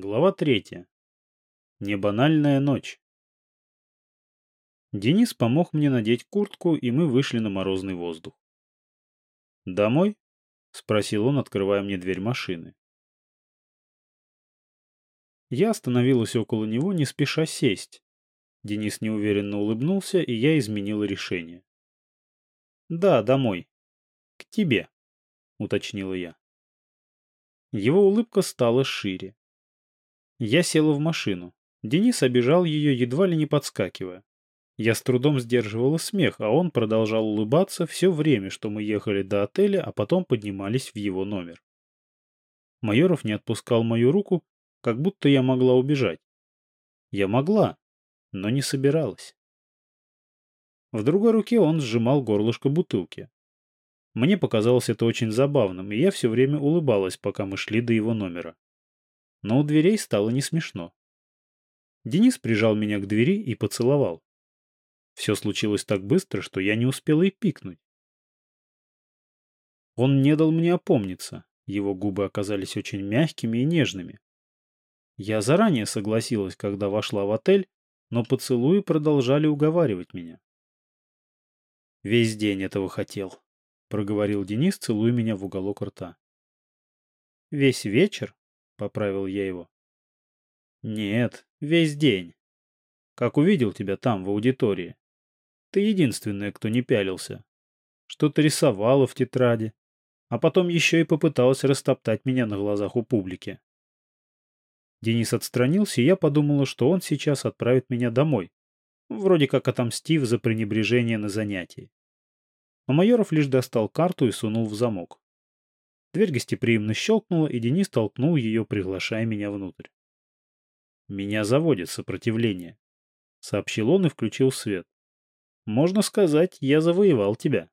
Глава третья. Небанальная ночь. Денис помог мне надеть куртку, и мы вышли на морозный воздух. «Домой?» — спросил он, открывая мне дверь машины. Я остановилась около него, не спеша сесть. Денис неуверенно улыбнулся, и я изменила решение. «Да, домой. К тебе», — уточнила я. Его улыбка стала шире. Я села в машину. Денис обижал ее, едва ли не подскакивая. Я с трудом сдерживала смех, а он продолжал улыбаться все время, что мы ехали до отеля, а потом поднимались в его номер. Майоров не отпускал мою руку, как будто я могла убежать. Я могла, но не собиралась. В другой руке он сжимал горлышко бутылки. Мне показалось это очень забавным, и я все время улыбалась, пока мы шли до его номера но у дверей стало не смешно. Денис прижал меня к двери и поцеловал. Все случилось так быстро, что я не успела и пикнуть. Он не дал мне опомниться, его губы оказались очень мягкими и нежными. Я заранее согласилась, когда вошла в отель, но поцелуи продолжали уговаривать меня. «Весь день этого хотел», — проговорил Денис, целуя меня в уголок рта. «Весь вечер?» Поправил я его. Нет, весь день. Как увидел тебя там, в аудитории. Ты единственная, кто не пялился. Что-то рисовала в тетради, а потом еще и попыталась растоптать меня на глазах у публики. Денис отстранился, и я подумала, что он сейчас отправит меня домой, вроде как отомстив за пренебрежение на занятии. Но Майоров лишь достал карту и сунул в замок. Дверь гостеприимно щелкнула, и Денис толкнул ее, приглашая меня внутрь. «Меня заводит сопротивление», — сообщил он и включил свет. «Можно сказать, я завоевал тебя».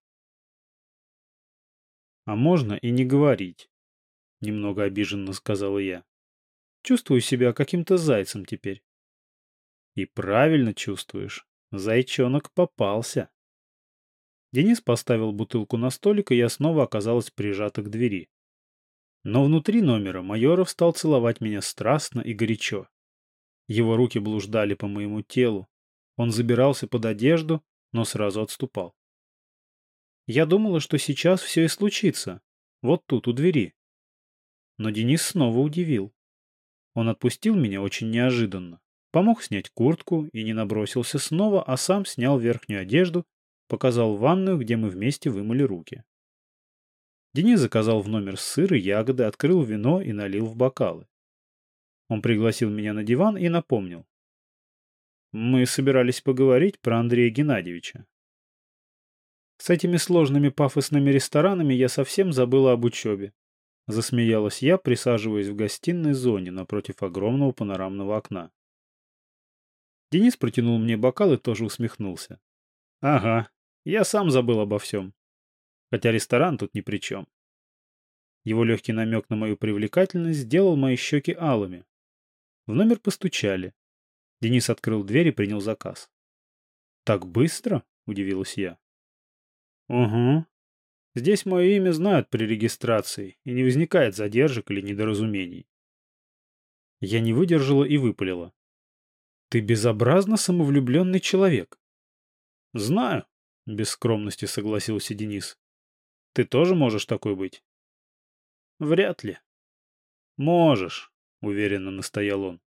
«А можно и не говорить», — немного обиженно сказала я. «Чувствую себя каким-то зайцем теперь». «И правильно чувствуешь. Зайчонок попался». Денис поставил бутылку на столик, и я снова оказалась прижата к двери. Но внутри номера Майоров стал целовать меня страстно и горячо. Его руки блуждали по моему телу. Он забирался под одежду, но сразу отступал. Я думала, что сейчас все и случится. Вот тут, у двери. Но Денис снова удивил. Он отпустил меня очень неожиданно. Помог снять куртку и не набросился снова, а сам снял верхнюю одежду Показал ванную, где мы вместе вымыли руки. Денис заказал в номер сыр и ягоды, открыл вино и налил в бокалы. Он пригласил меня на диван и напомнил. Мы собирались поговорить про Андрея Геннадьевича. С этими сложными пафосными ресторанами я совсем забыла об учебе. Засмеялась я, присаживаясь в гостиной зоне напротив огромного панорамного окна. Денис протянул мне бокал и тоже усмехнулся. Ага, я сам забыл обо всем. Хотя ресторан тут ни при чем. Его легкий намек на мою привлекательность сделал мои щеки алыми. В номер постучали. Денис открыл дверь и принял заказ. «Так быстро?» — удивилась я. «Угу. Здесь мое имя знают при регистрации, и не возникает задержек или недоразумений». Я не выдержала и выпалила. «Ты безобразно самовлюбленный человек». «Знаю», — без скромности согласился Денис. «Ты тоже можешь такой быть?» «Вряд ли». «Можешь», — уверенно настоял он.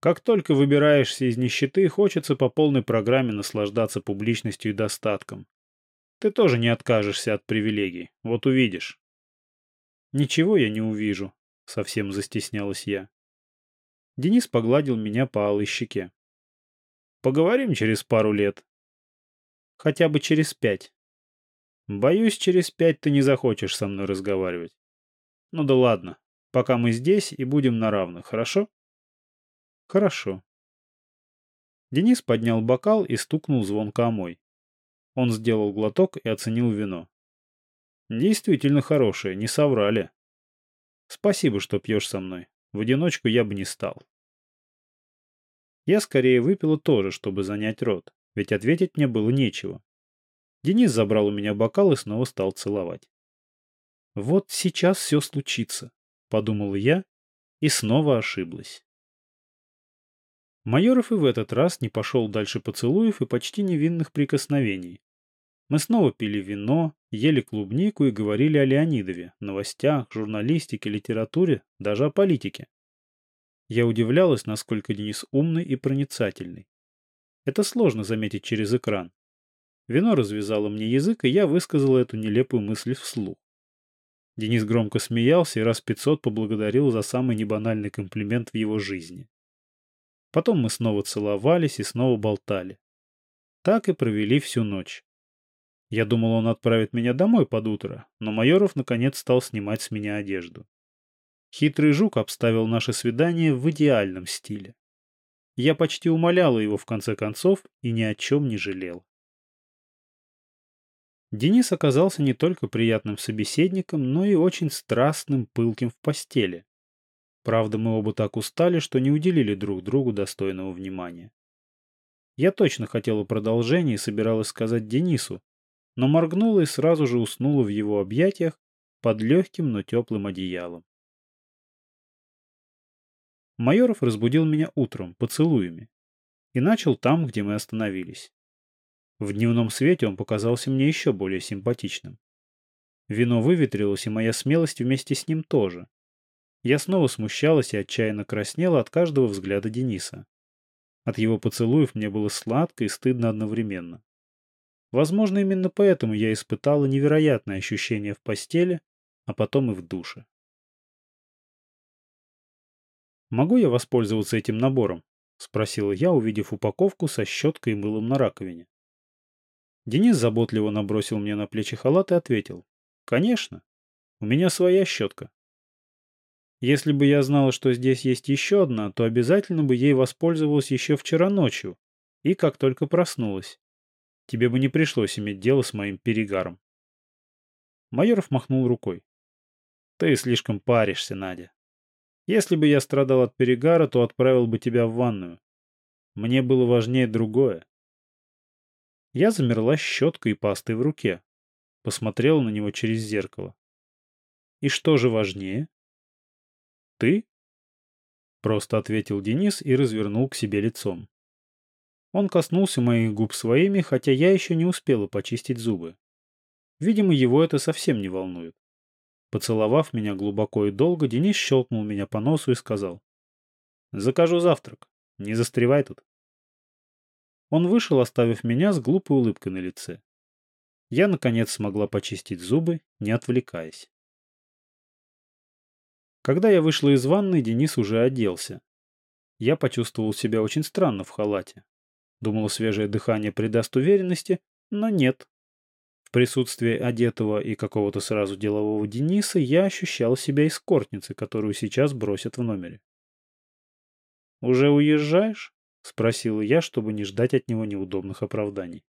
«Как только выбираешься из нищеты, хочется по полной программе наслаждаться публичностью и достатком. Ты тоже не откажешься от привилегий, вот увидишь». «Ничего я не увижу», — совсем застеснялась я. Денис погладил меня по алой щеке. «Поговорим через пару лет», Хотя бы через пять. Боюсь, через пять ты не захочешь со мной разговаривать. Ну да ладно, пока мы здесь и будем на равных, хорошо? Хорошо. Денис поднял бокал и стукнул звонко о. Он сделал глоток и оценил вино. Действительно хорошее, не соврали. Спасибо, что пьешь со мной. В одиночку я бы не стал. Я скорее выпила тоже, чтобы занять рот ведь ответить мне было нечего. Денис забрал у меня бокал и снова стал целовать. «Вот сейчас все случится», — подумала я, И снова ошиблась. Майоров и в этот раз не пошел дальше поцелуев и почти невинных прикосновений. Мы снова пили вино, ели клубнику и говорили о Леонидове, новостях, журналистике, литературе, даже о политике. Я удивлялась, насколько Денис умный и проницательный. Это сложно заметить через экран. Вино развязало мне язык, и я высказала эту нелепую мысль вслух. Денис громко смеялся и раз пятьсот поблагодарил за самый небанальный комплимент в его жизни. Потом мы снова целовались и снова болтали. Так и провели всю ночь. Я думал, он отправит меня домой под утро, но Майоров наконец стал снимать с меня одежду. Хитрый жук обставил наше свидание в идеальном стиле. Я почти умоляла его в конце концов и ни о чем не жалел. Денис оказался не только приятным собеседником, но и очень страстным, пылким в постели. Правда, мы оба так устали, что не уделили друг другу достойного внимания. Я точно хотела продолжения и собиралась сказать Денису, но моргнула и сразу же уснула в его объятиях под легким, но теплым одеялом. Майоров разбудил меня утром поцелуями и начал там, где мы остановились. В дневном свете он показался мне еще более симпатичным. Вино выветрилось, и моя смелость вместе с ним тоже. Я снова смущалась и отчаянно краснела от каждого взгляда Дениса. От его поцелуев мне было сладко и стыдно одновременно. Возможно, именно поэтому я испытала невероятное ощущение в постели, а потом и в душе. «Могу я воспользоваться этим набором?» — спросила я, увидев упаковку со щеткой и мылом на раковине. Денис заботливо набросил мне на плечи халат и ответил. «Конечно. У меня своя щетка. Если бы я знала, что здесь есть еще одна, то обязательно бы ей воспользовалась еще вчера ночью и как только проснулась. Тебе бы не пришлось иметь дело с моим перегаром. Майоров махнул рукой. Ты слишком паришься, Надя. Если бы я страдал от перегара, то отправил бы тебя в ванную. Мне было важнее другое. Я замерла щеткой и пастой в руке. Посмотрела на него через зеркало. И что же важнее? «Ты?» Просто ответил Денис и развернул к себе лицом. Он коснулся моих губ своими, хотя я еще не успела почистить зубы. Видимо, его это совсем не волнует. Поцеловав меня глубоко и долго, Денис щелкнул меня по носу и сказал. «Закажу завтрак. Не застревай тут». Он вышел, оставив меня с глупой улыбкой на лице. Я, наконец, смогла почистить зубы, не отвлекаясь. Когда я вышла из ванной, Денис уже оделся. Я почувствовал себя очень странно в халате. Думал, свежее дыхание придаст уверенности, но нет. В присутствии одетого и какого-то сразу делового Дениса я ощущал себя эскортницей, которую сейчас бросят в номере. «Уже уезжаешь?» — спросил я, чтобы не ждать от него неудобных оправданий.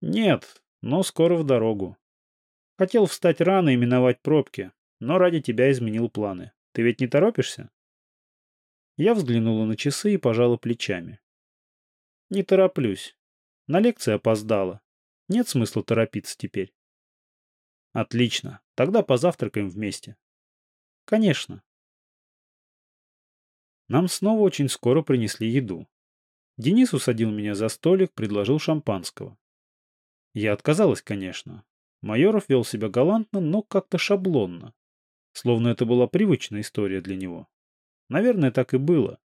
«Нет, но скоро в дорогу. Хотел встать рано и миновать пробки, но ради тебя изменил планы. Ты ведь не торопишься?» Я взглянула на часы и пожала плечами. «Не тороплюсь. На лекции опоздала. Нет смысла торопиться теперь». «Отлично. Тогда позавтракаем вместе». «Конечно». Нам снова очень скоро принесли еду. Денис усадил меня за столик, предложил шампанского. Я отказалась, конечно. Майоров вел себя галантно, но как-то шаблонно. Словно это была привычная история для него. Наверное, так и было.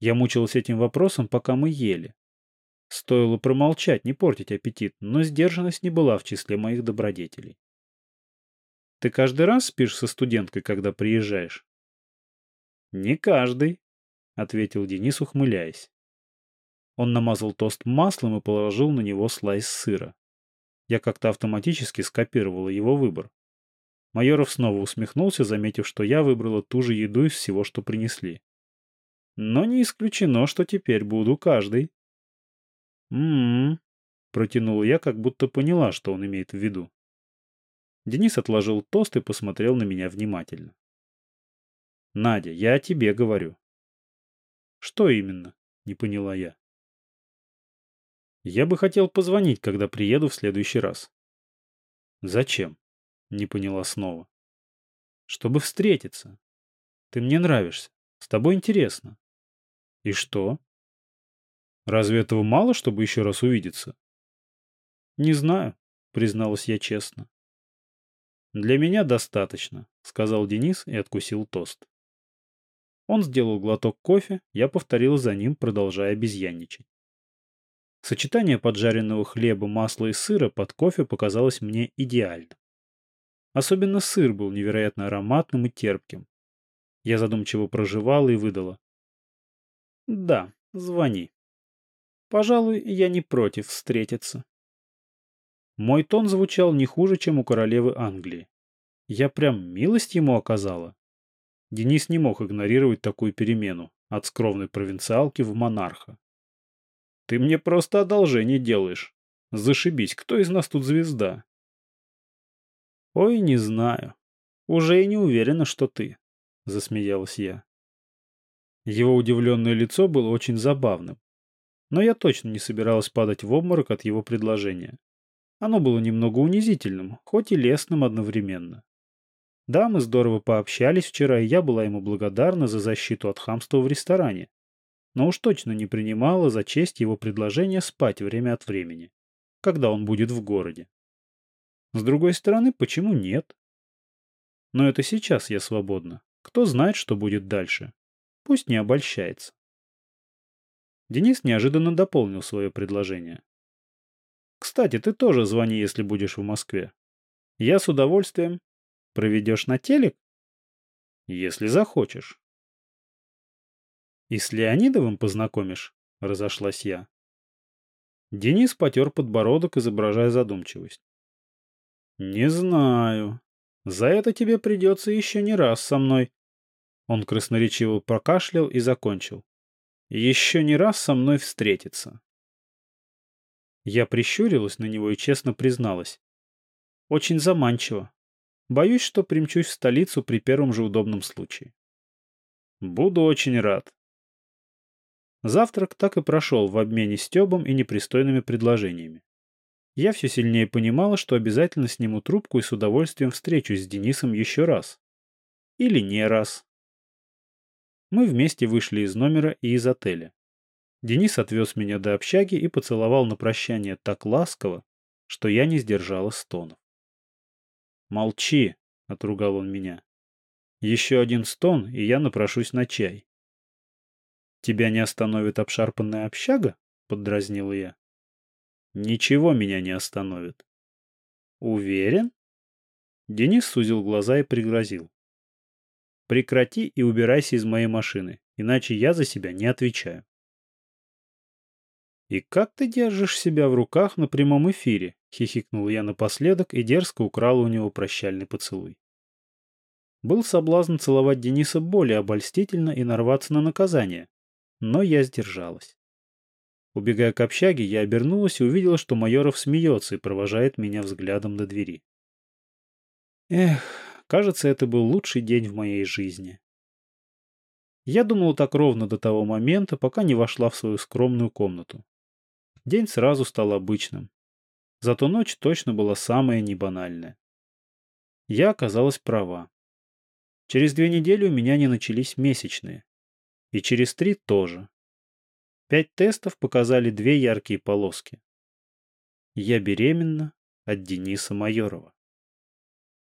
Я мучилась этим вопросом, пока мы ели. Стоило промолчать, не портить аппетит, но сдержанность не была в числе моих добродетелей. Ты каждый раз спишь со студенткой, когда приезжаешь? Не каждый, ответил Денис, ухмыляясь. Он намазал тост маслом и положил на него слайс сыра. Я как-то автоматически скопировала его выбор. Майоров снова усмехнулся, заметив, что я выбрала ту же еду из всего, что принесли. Но не исключено, что теперь буду каждый. «М-м-м», протянула я, как будто поняла, что он имеет в виду. Денис отложил тост и посмотрел на меня внимательно. «Надя, я о тебе говорю». «Что именно?» — не поняла я. «Я бы хотел позвонить, когда приеду в следующий раз». «Зачем?» Не поняла снова. Чтобы встретиться. Ты мне нравишься. С тобой интересно. И что? Разве этого мало, чтобы еще раз увидеться? Не знаю, призналась я честно. Для меня достаточно, сказал Денис и откусил тост. Он сделал глоток кофе, я повторил за ним, продолжая обезьянничать. Сочетание поджаренного хлеба, масла и сыра под кофе показалось мне идеальным. Особенно сыр был невероятно ароматным и терпким. Я задумчиво проживала и выдала. «Да, звони. Пожалуй, я не против встретиться». Мой тон звучал не хуже, чем у королевы Англии. Я прям милость ему оказала. Денис не мог игнорировать такую перемену от скромной провинциалки в монарха. «Ты мне просто одолжение делаешь. Зашибись, кто из нас тут звезда?» «Ой, не знаю. Уже и не уверена, что ты», — засмеялась я. Его удивленное лицо было очень забавным. Но я точно не собиралась падать в обморок от его предложения. Оно было немного унизительным, хоть и лестным одновременно. Да, мы здорово пообщались вчера, и я была ему благодарна за защиту от хамства в ресторане. Но уж точно не принимала за честь его предложение спать время от времени, когда он будет в городе. С другой стороны, почему нет? Но это сейчас я свободна. Кто знает, что будет дальше. Пусть не обольщается. Денис неожиданно дополнил свое предложение. «Кстати, ты тоже звони, если будешь в Москве. Я с удовольствием Проведешь на телек? Если захочешь. И с Леонидовым познакомишь? Разошлась я. Денис потер подбородок, изображая задумчивость. Не знаю. За это тебе придется еще не раз со мной. Он красноречиво прокашлял и закончил. Еще не раз со мной встретиться. Я прищурилась на него и честно призналась. Очень заманчиво. Боюсь, что примчусь в столицу при первом же удобном случае. Буду очень рад. Завтрак так и прошел в обмене стебом и непристойными предложениями. Я все сильнее понимала, что обязательно сниму трубку и с удовольствием встречусь с Денисом еще раз. Или не раз. Мы вместе вышли из номера и из отеля. Денис отвез меня до общаги и поцеловал на прощание так ласково, что я не сдержала стонов. «Молчи!» — отругал он меня. «Еще один стон, и я напрошусь на чай». «Тебя не остановит обшарпанная общага?» — поддразнил я. «Ничего меня не остановит». «Уверен?» Денис сузил глаза и пригрозил. «Прекрати и убирайся из моей машины, иначе я за себя не отвечаю». «И как ты держишь себя в руках на прямом эфире?» — хихикнул я напоследок и дерзко украл у него прощальный поцелуй. Был соблазн целовать Дениса более обольстительно и нарваться на наказание, но я сдержалась. Убегая к общаге, я обернулась и увидела, что Майоров смеется и провожает меня взглядом до двери. Эх, кажется, это был лучший день в моей жизни. Я думала так ровно до того момента, пока не вошла в свою скромную комнату. День сразу стал обычным, Зато ночь точно была самая небанальная. Я оказалась права. Через две недели у меня не начались месячные. И через три тоже. Пять тестов показали две яркие полоски. Я беременна от Дениса Майорова.